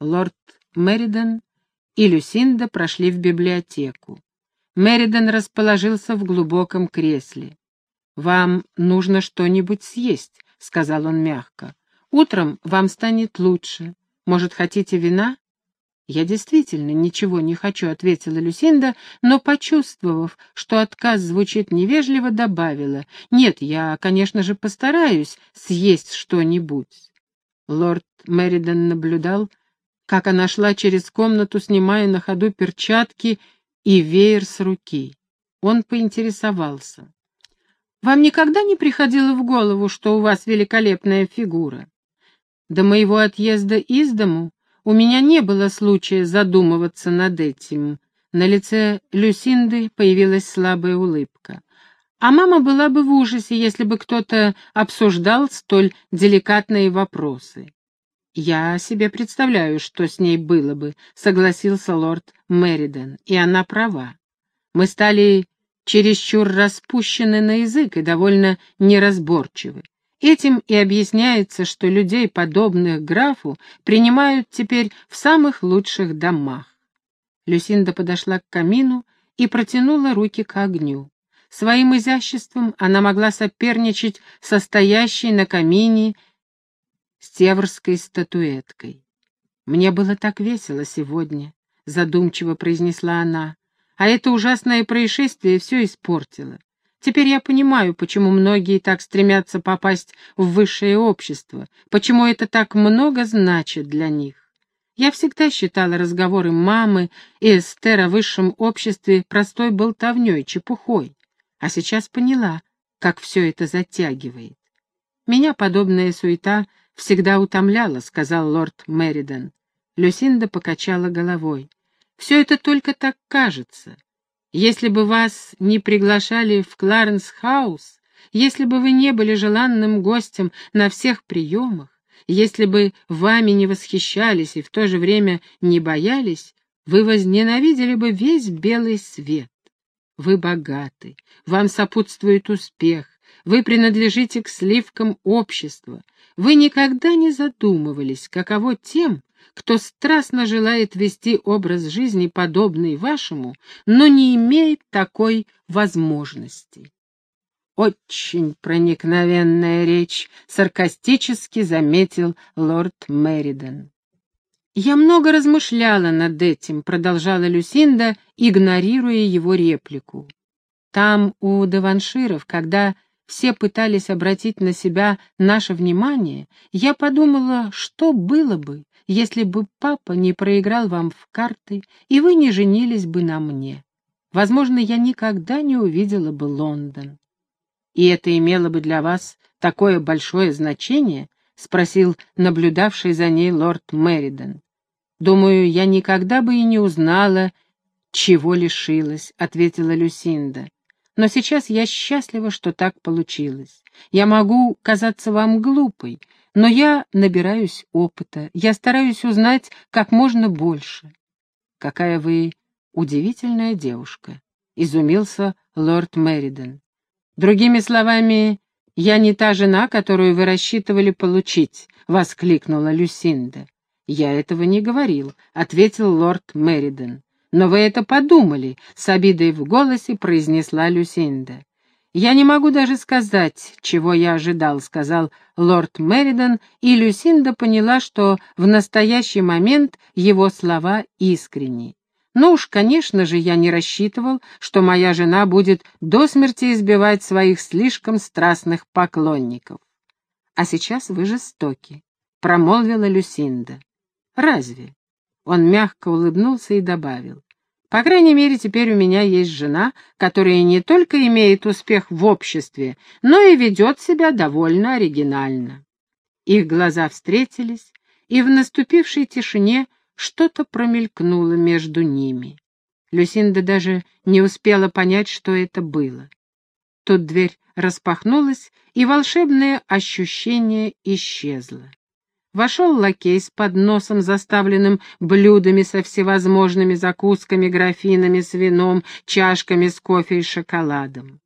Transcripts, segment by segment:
Лорд Мериден и Люсинда прошли в библиотеку. Мериден расположился в глубоком кресле. «Вам нужно что-нибудь съесть», — сказал он мягко. «Утром вам станет лучше. Может, хотите вина?» «Я действительно ничего не хочу», — ответила Люсинда, но, почувствовав, что отказ звучит невежливо, добавила. «Нет, я, конечно же, постараюсь съесть что-нибудь». Лорд Меридан наблюдал, как она шла через комнату, снимая на ходу перчатки и веер с руки. Он поинтересовался. «Вам никогда не приходило в голову, что у вас великолепная фигура? До моего отъезда из дому у меня не было случая задумываться над этим. На лице Люсинды появилась слабая улыбка. А мама была бы в ужасе, если бы кто-то обсуждал столь деликатные вопросы. «Я себе представляю, что с ней было бы», — согласился лорд Мериден, — «и она права. Мы стали чересчур распущены на язык и довольно неразборчивы. Этим и объясняется, что людей, подобных графу, принимают теперь в самых лучших домах. Люсинда подошла к камину и протянула руки к огню. Своим изяществом она могла соперничать со стоящей на камине стеврской статуэткой. «Мне было так весело сегодня», — задумчиво произнесла она, — «а это ужасное происшествие все испортило. Теперь я понимаю, почему многие так стремятся попасть в высшее общество, почему это так много значит для них. Я всегда считала разговоры мамы и Эстер о высшем обществе простой болтовней, чепухой, а сейчас поняла, как все это затягивает. Меня подобная суета всегда утомляла, сказал лорд Меридан. Люсинда покачала головой. Все это только так кажется. Если бы вас не приглашали в Кларенс-хаус, если бы вы не были желанным гостем на всех приемах, если бы вами не восхищались и в то же время не боялись, вы возненавидели бы весь белый свет. Вы богаты, вам сопутствует успех, вы принадлежите к сливкам общества, вы никогда не задумывались, каково тем, кто страстно желает вести образ жизни, подобный вашему, но не имеет такой возможности. Очень проникновенная речь, саркастически заметил лорд Мериден. «Я много размышляла над этим», — продолжала Люсинда, игнорируя его реплику. «Там, у Деванширов, когда все пытались обратить на себя наше внимание, я подумала, что было бы, если бы папа не проиграл вам в карты, и вы не женились бы на мне. Возможно, я никогда не увидела бы Лондон. И это имело бы для вас такое большое значение? — спросил наблюдавший за ней лорд Мериден. «Думаю, я никогда бы и не узнала, чего лишилась», — ответила Люсинда. Но сейчас я счастлива, что так получилось. Я могу казаться вам глупой, но я набираюсь опыта, я стараюсь узнать как можно больше. Какая вы удивительная девушка, — изумился лорд Мериден. Другими словами, я не та жена, которую вы рассчитывали получить, — воскликнула Люсинда. Я этого не говорил, — ответил лорд Мериден. «Но вы это подумали», — с обидой в голосе произнесла Люсинда. «Я не могу даже сказать, чего я ожидал», — сказал лорд Меридан, и Люсинда поняла, что в настоящий момент его слова искренни. «Ну уж, конечно же, я не рассчитывал, что моя жена будет до смерти избивать своих слишком страстных поклонников». «А сейчас вы жестоки», — промолвила Люсинда. «Разве?» Он мягко улыбнулся и добавил. «По крайней мере, теперь у меня есть жена, которая не только имеет успех в обществе, но и ведет себя довольно оригинально». Их глаза встретились, и в наступившей тишине что-то промелькнуло между ними. Люсинда даже не успела понять, что это было. Тут дверь распахнулась, и волшебное ощущение исчезло. Вошел лакей с подносом, заставленным блюдами со всевозможными закусками, графинами с вином, чашками с кофе и шоколадом.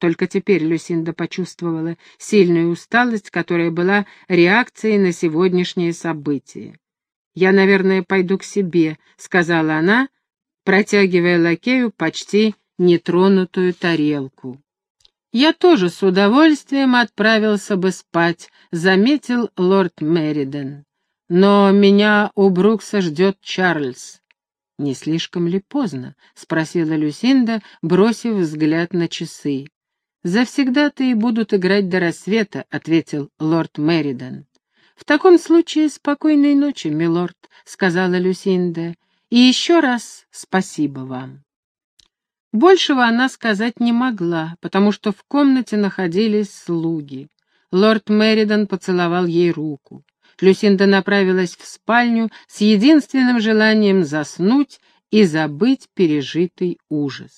Только теперь Люсинда почувствовала сильную усталость, которая была реакцией на сегодняшнее событие. «Я, наверное, пойду к себе», — сказала она, протягивая лакею почти нетронутую тарелку. «Я тоже с удовольствием отправился бы спать», — заметил лорд Мериден. «Но меня у Брукса ждет Чарльз». «Не слишком ли поздно?» — спросила Люсинда, бросив взгляд на часы. «Завсегда-то и будут играть до рассвета», — ответил лорд Мериден. «В таком случае спокойной ночи, милорд», — сказала Люсинда. «И еще раз спасибо вам». Большего она сказать не могла, потому что в комнате находились слуги. Лорд Меридан поцеловал ей руку. Люсинда направилась в спальню с единственным желанием заснуть и забыть пережитый ужас.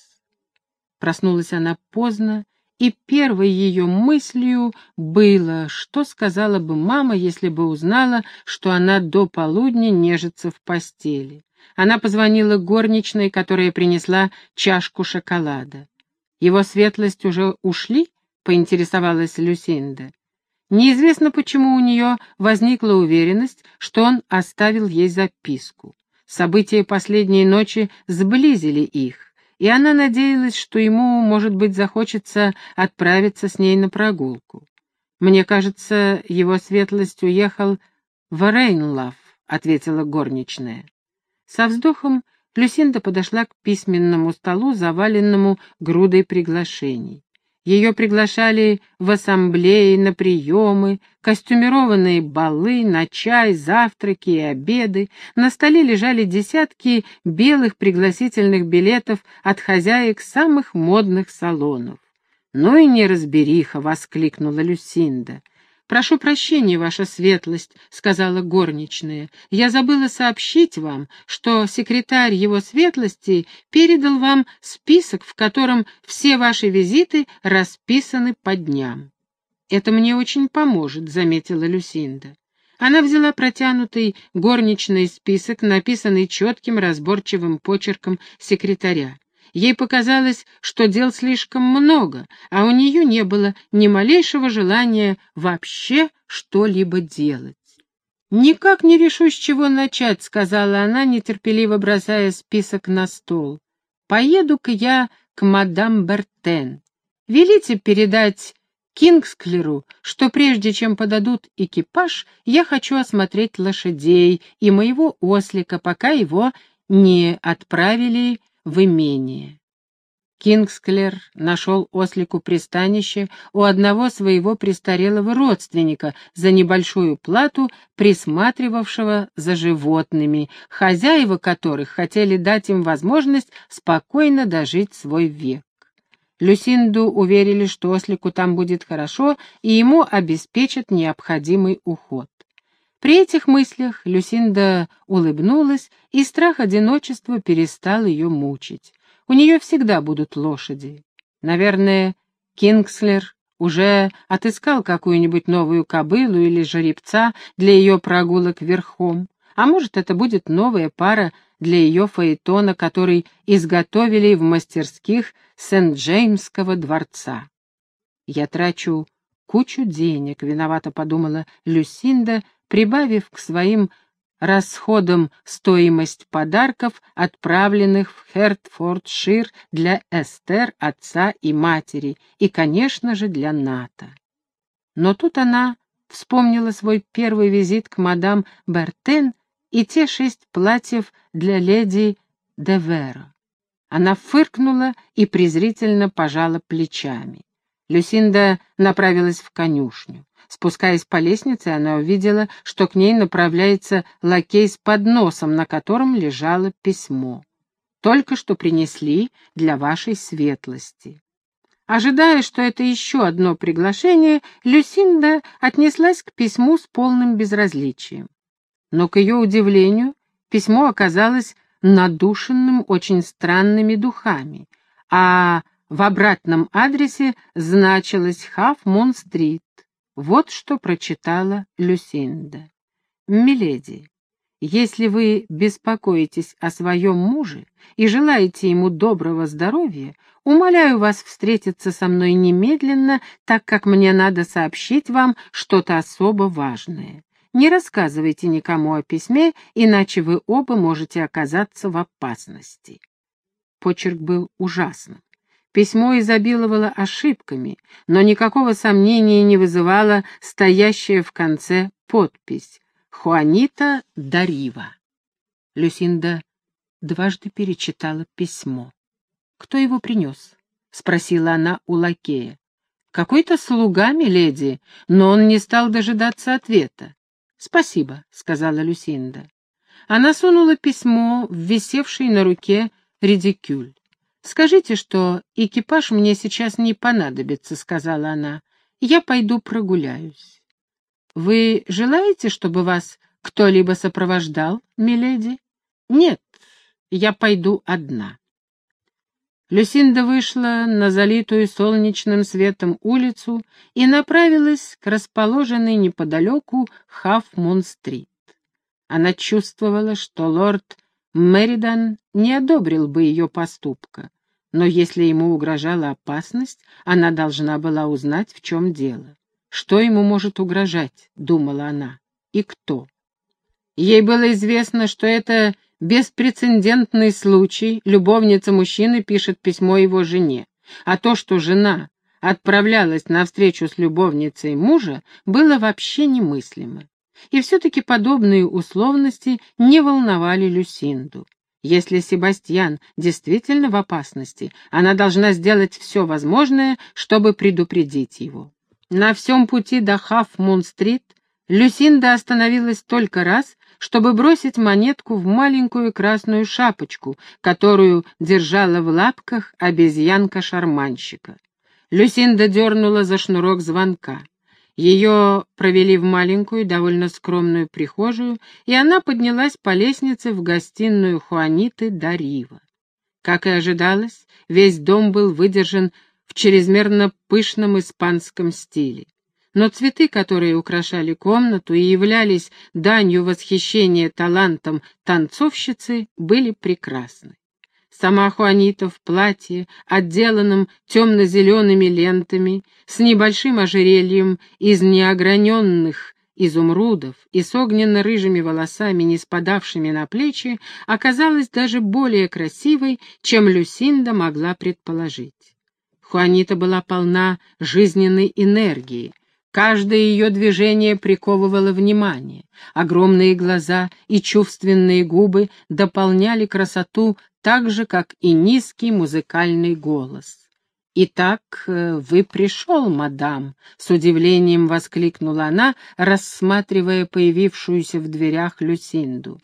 Проснулась она поздно, и первой ее мыслью было, что сказала бы мама, если бы узнала, что она до полудня нежится в постели. Она позвонила горничной, которая принесла чашку шоколада. «Его светлость уже ушли?» — поинтересовалась Люсинда. Неизвестно, почему у нее возникла уверенность, что он оставил ей записку. События последней ночи сблизили их, и она надеялась, что ему, может быть, захочется отправиться с ней на прогулку. «Мне кажется, его светлость уехал в Рейнлав», — ответила горничная. Со вздохом Люсинда подошла к письменному столу, заваленному грудой приглашений. Ее приглашали в ассамблеи, на приемы, костюмированные балы, на чай, завтраки и обеды. На столе лежали десятки белых пригласительных билетов от хозяек самых модных салонов. «Ну и неразбериха!» — воскликнула Люсинда. «Прошу прощения, ваша светлость», — сказала горничная. «Я забыла сообщить вам, что секретарь его светлости передал вам список, в котором все ваши визиты расписаны по дням». «Это мне очень поможет», — заметила Люсинда. Она взяла протянутый горничный список, написанный четким разборчивым почерком секретаря. Ей показалось, что дел слишком много, а у нее не было ни малейшего желания вообще что-либо делать. «Никак не решу, с чего начать», — сказала она, нетерпеливо бросая список на стол. «Поеду-ка я к мадам Бертен. Велите передать Кингсклеру, что прежде чем подадут экипаж, я хочу осмотреть лошадей и моего ослика, пока его не отправили в имение. Кингсклер нашел ослику пристанище у одного своего престарелого родственника за небольшую плату, присматривавшего за животными, хозяева которых хотели дать им возможность спокойно дожить свой век. Люсинду уверили, что ослику там будет хорошо, и ему обеспечат необходимый уход. При этих мыслях Люсинда улыбнулась, и страх одиночества перестал ее мучить. У нее всегда будут лошади. Наверное, Кингслер уже отыскал какую-нибудь новую кобылу или жеребца для ее прогулок верхом. А может, это будет новая пара для ее фаэтона, который изготовили в мастерских Сент-Джеймского дворца. Я трачу кучу денег, виновато подумала Люсинда, прибавив к своим расходам стоимость подарков, отправленных в Хертфордшир для Эстер, отца и матери, и, конечно же, для Ната. Но тут она вспомнила свой первый визит к мадам Бертен и те шесть платьев для леди Деверо. Она фыркнула и презрительно пожала плечами. Люсинда направилась в конюшню. Спускаясь по лестнице, она увидела, что к ней направляется лакей с подносом, на котором лежало письмо. «Только что принесли для вашей светлости». Ожидая, что это еще одно приглашение, Люсинда отнеслась к письму с полным безразличием. Но, к ее удивлению, письмо оказалось надушенным очень странными духами, а в обратном адресе значилось Хаф-Мун-стрит. Вот что прочитала Люсинда. «Миледи, если вы беспокоитесь о своем муже и желаете ему доброго здоровья, умоляю вас встретиться со мной немедленно, так как мне надо сообщить вам что-то особо важное. Не рассказывайте никому о письме, иначе вы оба можете оказаться в опасности. Почерк был ужасным. Письмо изобиловало ошибками, но никакого сомнения не вызывала стоящая в конце подпись «Хуанита Дарива». Люсинда дважды перечитала письмо. «Кто его принес?» — спросила она у лакея. «Какой-то слуга, миледи, но он не стал дожидаться ответа. «Спасибо», — сказала Люсинда. Она сунула письмо в висевший на руке редикюль. «Скажите, что экипаж мне сейчас не понадобится», — сказала она. «Я пойду прогуляюсь». «Вы желаете, чтобы вас кто-либо сопровождал, миледи?» «Нет, я пойду одна». Люсинда вышла на залитую солнечным светом улицу и направилась к расположенной неподалеку Хаф-Мун-стрит. Она чувствовала, что лорд Меридан не одобрил бы ее поступка, но если ему угрожала опасность, она должна была узнать, в чем дело. Что ему может угрожать, думала она, и кто. Ей было известно, что это беспрецедентный случай, любовница мужчины пишет письмо его жене, а то, что жена отправлялась на встречу с любовницей мужа, было вообще немыслимо. И все-таки подобные условности не волновали Люсинду. Если Себастьян действительно в опасности, она должна сделать все возможное, чтобы предупредить его. На всем пути до Хаф-Мун-стрит Люсинда остановилась только раз, чтобы бросить монетку в маленькую красную шапочку, которую держала в лапках обезьянка-шарманщика. Люсинда дернула за шнурок звонка. Ее провели в маленькую, довольно скромную прихожую, и она поднялась по лестнице в гостиную Хуаниты Дарива. Как и ожидалось, весь дом был выдержан в чрезмерно пышном испанском стиле но цветы, которые украшали комнату и являлись данью восхищения талантом танцовщицы, были прекрасны. Сама Хуанита в платье, отделанном темно-зелеными лентами, с небольшим ожерельем из неограненных изумрудов и с огненно-рыжими волосами, не спадавшими на плечи, оказалась даже более красивой, чем Люсинда могла предположить. Хуанита была полна жизненной энергии, Каждое ее движение приковывало внимание. Огромные глаза и чувственные губы дополняли красоту так же, как и низкий музыкальный голос. «Итак, э, вы пришел, мадам», — с удивлением воскликнула она, рассматривая появившуюся в дверях Люсинду.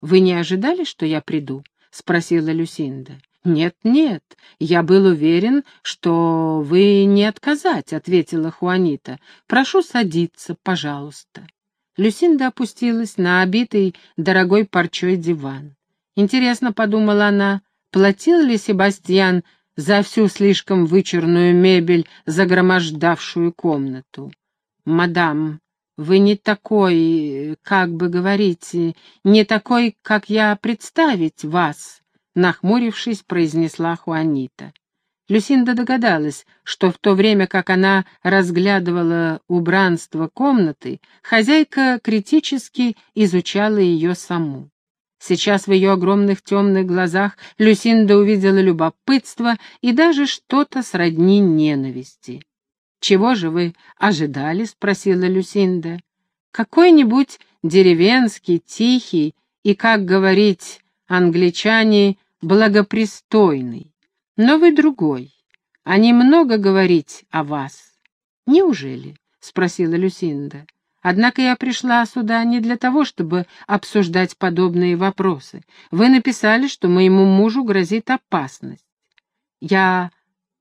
«Вы не ожидали, что я приду?» — спросила Люсинда. «Нет-нет, я был уверен, что вы не отказать», — ответила Хуанита. «Прошу садиться, пожалуйста». Люсинда опустилась на обитый дорогой парчой диван. Интересно, — подумала она, — платил ли Себастьян за всю слишком вычурную мебель, загромождавшую комнату? «Мадам, вы не такой, как бы говорить, не такой, как я представить вас», нахмурившись, произнесла Хуанита. Люсинда догадалась, что в то время, как она разглядывала убранство комнаты, хозяйка критически изучала ее саму. Сейчас в ее огромных темных глазах Люсинда увидела любопытство и даже что-то сродни ненависти. «Чего же вы ожидали?» — спросила Люсинда. «Какой-нибудь деревенский, тихий и, как говорить англичане, благопристойный, но вы другой. Они много говорить о вас. Неужели? — спросила Люсинда. Однако я пришла сюда не для того, чтобы обсуждать подобные вопросы. Вы написали, что моему мужу грозит опасность. Я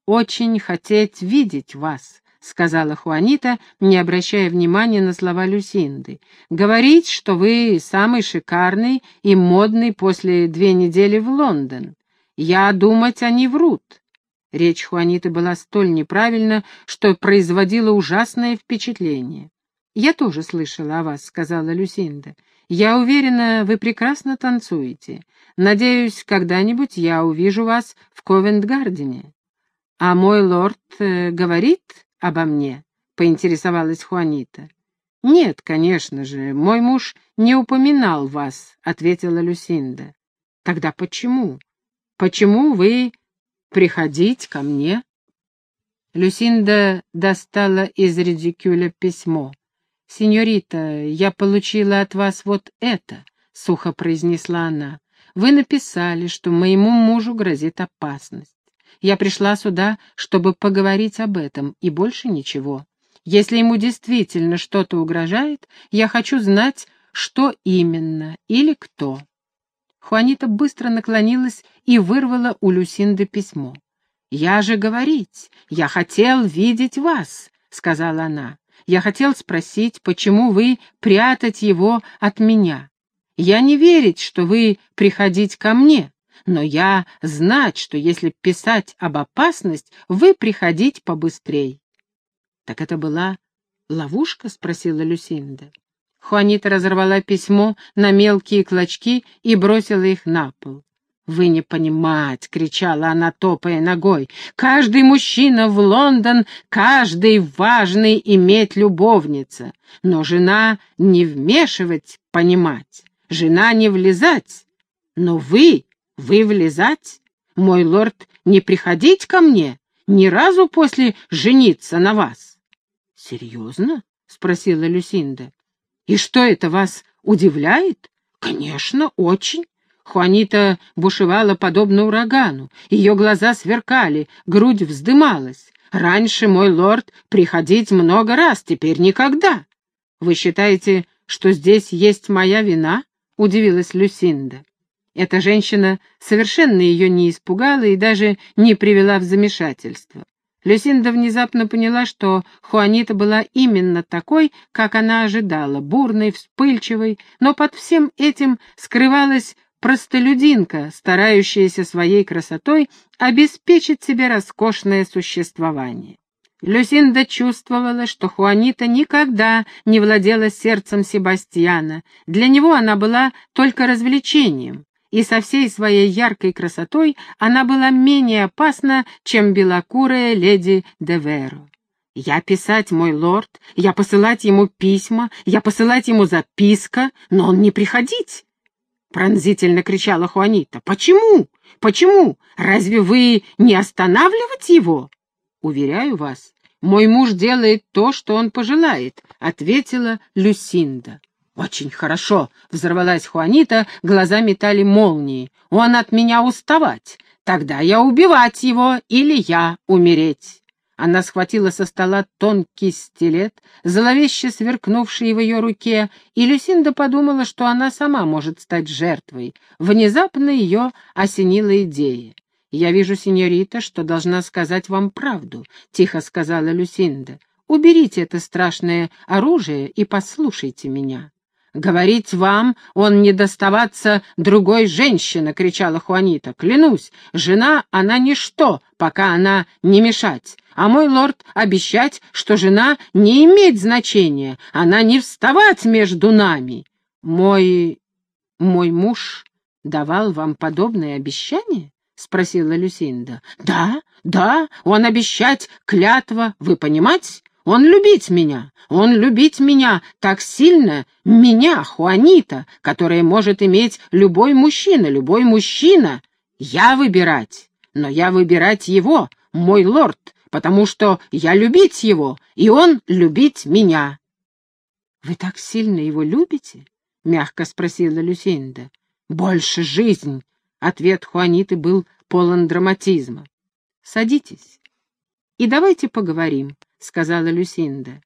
очень хотеть видеть вас, — сказала Хуанита, не обращая внимания на слова Люсинды. «Говорить, что вы самый шикарный и модный после две недели в Лондон. Я думать, они врут». Речь Хуаниты была столь неправильна, что производила ужасное впечатление. «Я тоже слышала о вас», — сказала Люсинда. «Я уверена, вы прекрасно танцуете. Надеюсь, когда-нибудь я увижу вас в Ковент-Гардене». «А мой лорд э, говорит, обо мне?» — поинтересовалась Хуанита. «Нет, конечно же, мой муж не упоминал вас», — ответила Люсинда. «Тогда почему? Почему вы приходить ко мне?» Люсинда достала из редикюля письмо. «Сеньорита, я получила от вас вот это», — сухо произнесла она. «Вы написали, что моему мужу грозит опасность. Я пришла сюда, чтобы поговорить об этом, и больше ничего. Если ему действительно что-то угрожает, я хочу знать, что именно или кто». Хуанита быстро наклонилась и вырвала у Люсинды письмо. «Я же говорить, я хотел видеть вас», — сказала она. «Я хотел спросить, почему вы прятать его от меня. Я не верить, что вы приходить ко мне, но я знать, что если писать об опасность, вы приходить побыстрей. Так это была ловушка? спросила Люсинда. Хуанита разорвала письмо на мелкие клочки и бросила их на пол. «Вы не понимать!» — кричала она, топая ногой. «Каждый мужчина в Лондон, каждый важный иметь любовница. Но жена не вмешивать, понимать. Жена не влезать. Но вы вы влезать? Мой лорд, не приходить ко мне? Ни разу после жениться на вас? — Серьезно? — спросила Люсинда. — И что это вас удивляет? — Конечно, очень. Хуанита бушевала подобно урагану. Ее глаза сверкали, грудь вздымалась. Раньше мой лорд приходить много раз, теперь никогда. Вы считаете, что здесь есть моя вина? — удивилась Люсинда. Эта женщина совершенно ее не испугала и даже не привела в замешательство. Люсинда внезапно поняла, что Хуанита была именно такой, как она ожидала, бурной, вспыльчивой, но под всем этим скрывалась простолюдинка, старающаяся своей красотой обеспечить себе роскошное существование. Люсинда чувствовала, что Хуанита никогда не владела сердцем Себастьяна, для него она была только развлечением и со всей своей яркой красотой она была менее опасна, чем белокурая леди Деверо. Я писать, мой лорд, я посылать ему письма, я посылать ему записка, но он не приходить. Пронзительно кричала Хуанита. «Почему? Почему? Разве вы не останавливать его?» «Уверяю вас, мой муж делает то, что он пожелает», — ответила Люсинда. «Очень хорошо», — взорвалась Хуанита, глаза метали молнии. «Он от меня уставать. Тогда я убивать его или я умереть». Она схватила со стола тонкий стилет, зловеще сверкнувший в ее руке, и Люсинда подумала, что она сама может стать жертвой. Внезапно ее осенила идея. «Я вижу, сеньорита, что должна сказать вам правду», — тихо сказала Люсинда. «Уберите это страшное оружие и послушайте меня». «Говорить вам, он не доставаться другой женщины!» — кричала Хуанита. «Клянусь, жена, она ничто, пока она не мешать. А мой лорд обещать, что жена не имеет значения, она не вставать между нами. Мой... мой муж давал вам подобное обещание?» — спросила Люсинда. «Да, да, он обещать клятва, вы понимать? Он любить меня, он любить меня так сильно, меня, Хуанита, которая может иметь любой мужчина, любой мужчина. Я выбирать, но я выбирать его, мой лорд, потому что я любить его, и он любить меня. — Вы так сильно его любите? — мягко спросила Люсинда. — Больше жизнь. Ответ Хуаниты был полон драматизма. — Садитесь и давайте поговорим, сказала Люсинда.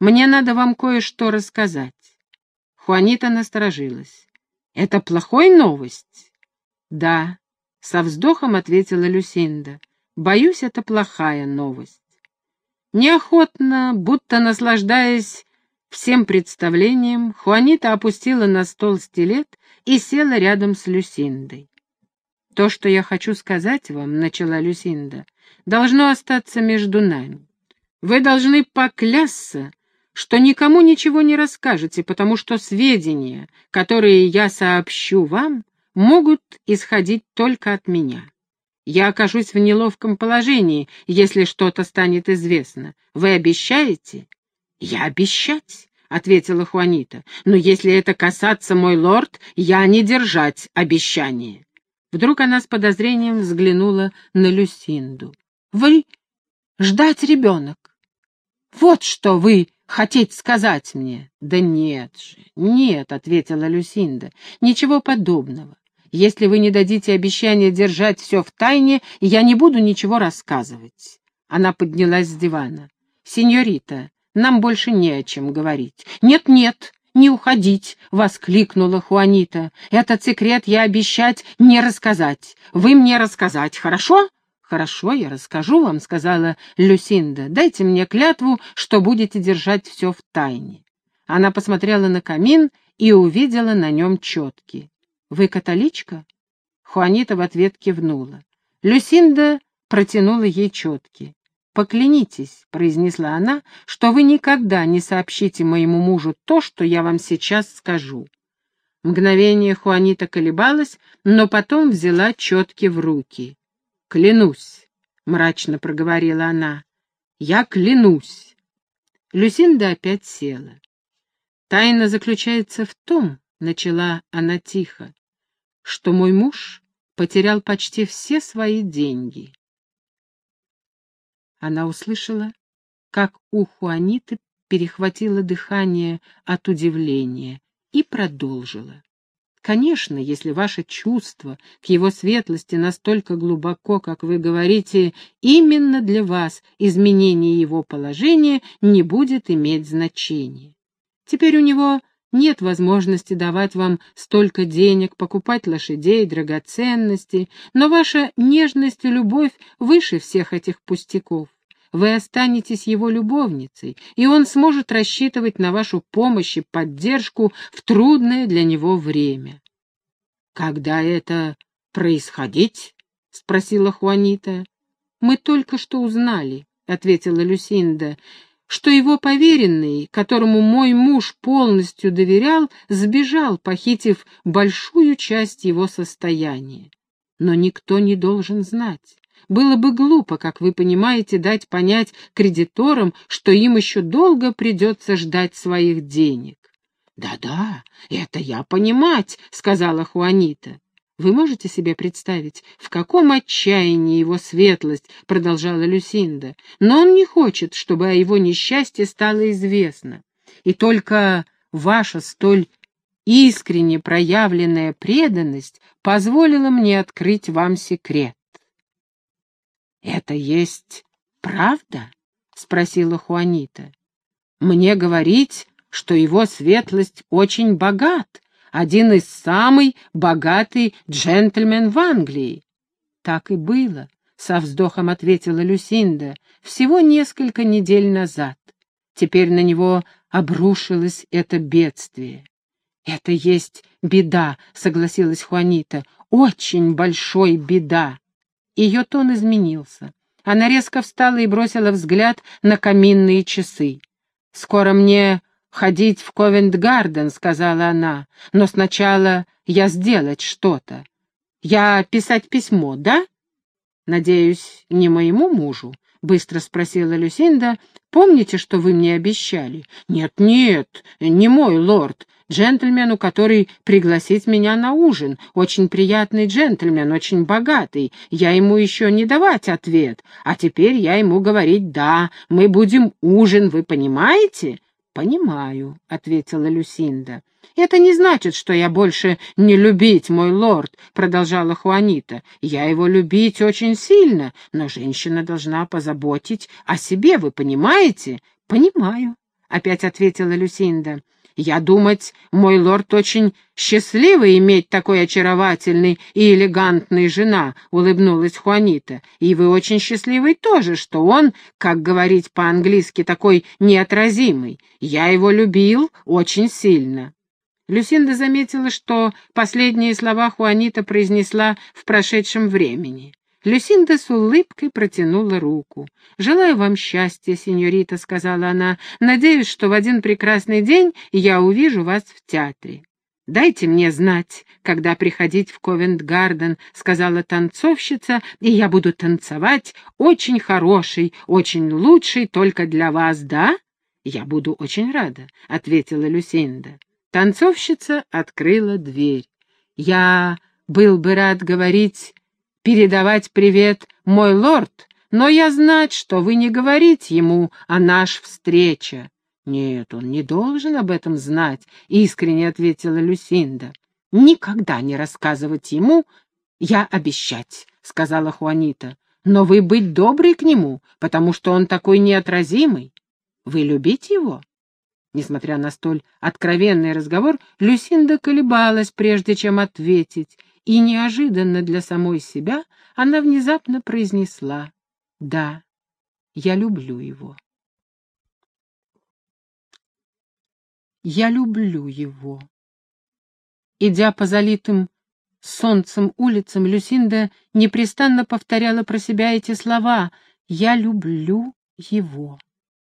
«Мне надо вам кое-что рассказать». Хуанита насторожилась. «Это плохой новость?» «Да», — со вздохом ответила Люсинда. «Боюсь, это плохая новость». Неохотно, будто наслаждаясь всем представлением, Хуанита опустила на стол стилет и села рядом с Люсиндой. «То, что я хочу сказать вам, — начала Люсинда, — должно остаться между нами. Вы должны поклясться, что никому ничего не расскажете, потому что сведения, которые я сообщу вам, могут исходить только от меня. Я окажусь в неловком положении, если что-то станет известно. Вы обещаете? Я обещать, — ответила Хуанита. «Но если это касаться, мой лорд, я не держать обещание». Вдруг она с подозрением взглянула на Люсинду. «Вы ждать ребенок? Вот что вы хотите сказать мне?» «Да нет же, нет», — ответила Люсинда, — «ничего подобного. Если вы не дадите обещание держать все в тайне, я не буду ничего рассказывать». Она поднялась с дивана. «Сеньорита, нам больше не о чем говорить». «Нет-нет, не уходить!» — воскликнула Хуанита. «Этот секрет я обещать не рассказать. Вы мне рассказать, хорошо?» «Хорошо, я расскажу вам», — сказала Люсинда. «Дайте мне клятву, что будете держать все в тайне». Она посмотрела на камин и увидела на нем четки. «Вы католичка?» Хуанита в ответ кивнула. Люсинда протянула ей четки. «Поклянитесь», — произнесла она, — «что вы никогда не сообщите моему мужу то, что я вам сейчас скажу». Мгновение Хуанита колебалась, но потом взяла четки в руки. «Клянусь», — мрачно проговорила она, — «я клянусь». Люсинда опять села. «Тайна заключается в том», — начала она тихо, — «что мой муж потерял почти все свои деньги. Она услышала, как у Хуаниты перехватило дыхание от удивления и продолжила. Конечно, если ваше чувство к его светлости настолько глубоко, как вы говорите, именно для вас изменение его положения не будет иметь значения. Теперь у него нет возможности давать вам столько денег, покупать лошадей, драгоценности, но ваша нежность и любовь выше всех этих пустяков. Вы останетесь его любовницей, и он сможет рассчитывать на вашу помощь и поддержку в трудное для него время. «Когда это происходить?» — спросила Хуанита. «Мы только что узнали», — ответила Люсинда, — что его поверенный, которому мой муж полностью доверял, сбежал, похитив большую часть его состояния. Но никто не должен знать. Было бы глупо, как вы понимаете, дать понять кредиторам, что им еще долго придется ждать своих денег. «Да-да, это я понимать», — сказала Хуанита. Вы можете себе представить, в каком отчаянии его светлость, — продолжала Люсинда, — но он не хочет, чтобы о его несчастье стало известно. И только ваша столь искренне проявленная преданность позволила мне открыть вам секрет. «Это есть правда?» — спросила Хуанита. «Мне говорить, что его светлость очень богат, один из самых богатый джентльмен в Англии. Так и было, со вздохом ответила Люсинда, всего несколько недель назад. Теперь на него обрушилось это бедствие. Это есть беда, согласилась Хуанита, очень большой беда. Ее тон изменился. Она резко встала и бросила взгляд на каминные часы. «Скоро мне ходить в Ковент-Гарден», — сказала она, — «но сначала я сделать что-то. Я писать письмо, да?» «Надеюсь, не моему мужу?» — быстро спросила Люсинда. «Помните, что вы мне обещали?» «Нет-нет, не мой лорд. Джентльмену, который пригласит меня на ужин. Очень приятный джентльмен, очень богатый. Я ему еще не давать ответ. А теперь я ему говорить «да, мы будем ужин, вы понимаете?» «Понимаю», — ответила Люсинда. «Это не значит, что я больше не любить, мой лорд», — продолжала Хуанита. «Я его любить очень сильно, но женщина должна позаботить о себе, вы понимаете?» «Понимаю», — опять ответила Люсинда. Я думать, мой лорд очень счастливый иметь такой очаровательный и элегантный жена, — улыбнулась Хуанита. И вы очень счастливый тоже, что он, как говорить по-английски, такой неотразимый. Я его любил очень сильно. Люсинда заметила, что последние слова Хуанита произнесла в прошедшем времени. Люсинда с улыбкой протянула руку. «Желаю вам счастья, сеньорита», — сказала она. «Надеюсь, что в один прекрасный день я увижу вас в театре». «Дайте мне знать, когда приходить в Ковент-Гарден», — сказала танцовщица, «и я буду танцевать очень хороший, очень лучший только для вас, да?» «Я буду очень рада», — ответила Люсинда. Танцовщица открыла дверь. «Я был бы рад говорить, передавать привет, мой лорд, но я знать, что вы не говорите ему о наш встрече». «Нет, он не должен об этом знать», — искренне ответила Люсинда. «Никогда не рассказывать ему, я обещать», — сказала Хуанита. «Но вы быть доброй к нему, потому что он такой неотразимый. Вы любите его?» Несмотря на столь откровенный разговор, Люсинда колебалась, прежде чем ответить, и неожиданно для самой себя она внезапно произнесла «Да, я люблю его». Я люблю его. Идя по залитым солнцем улицам, Люсинда непрестанно повторяла про себя эти слова «Я люблю его».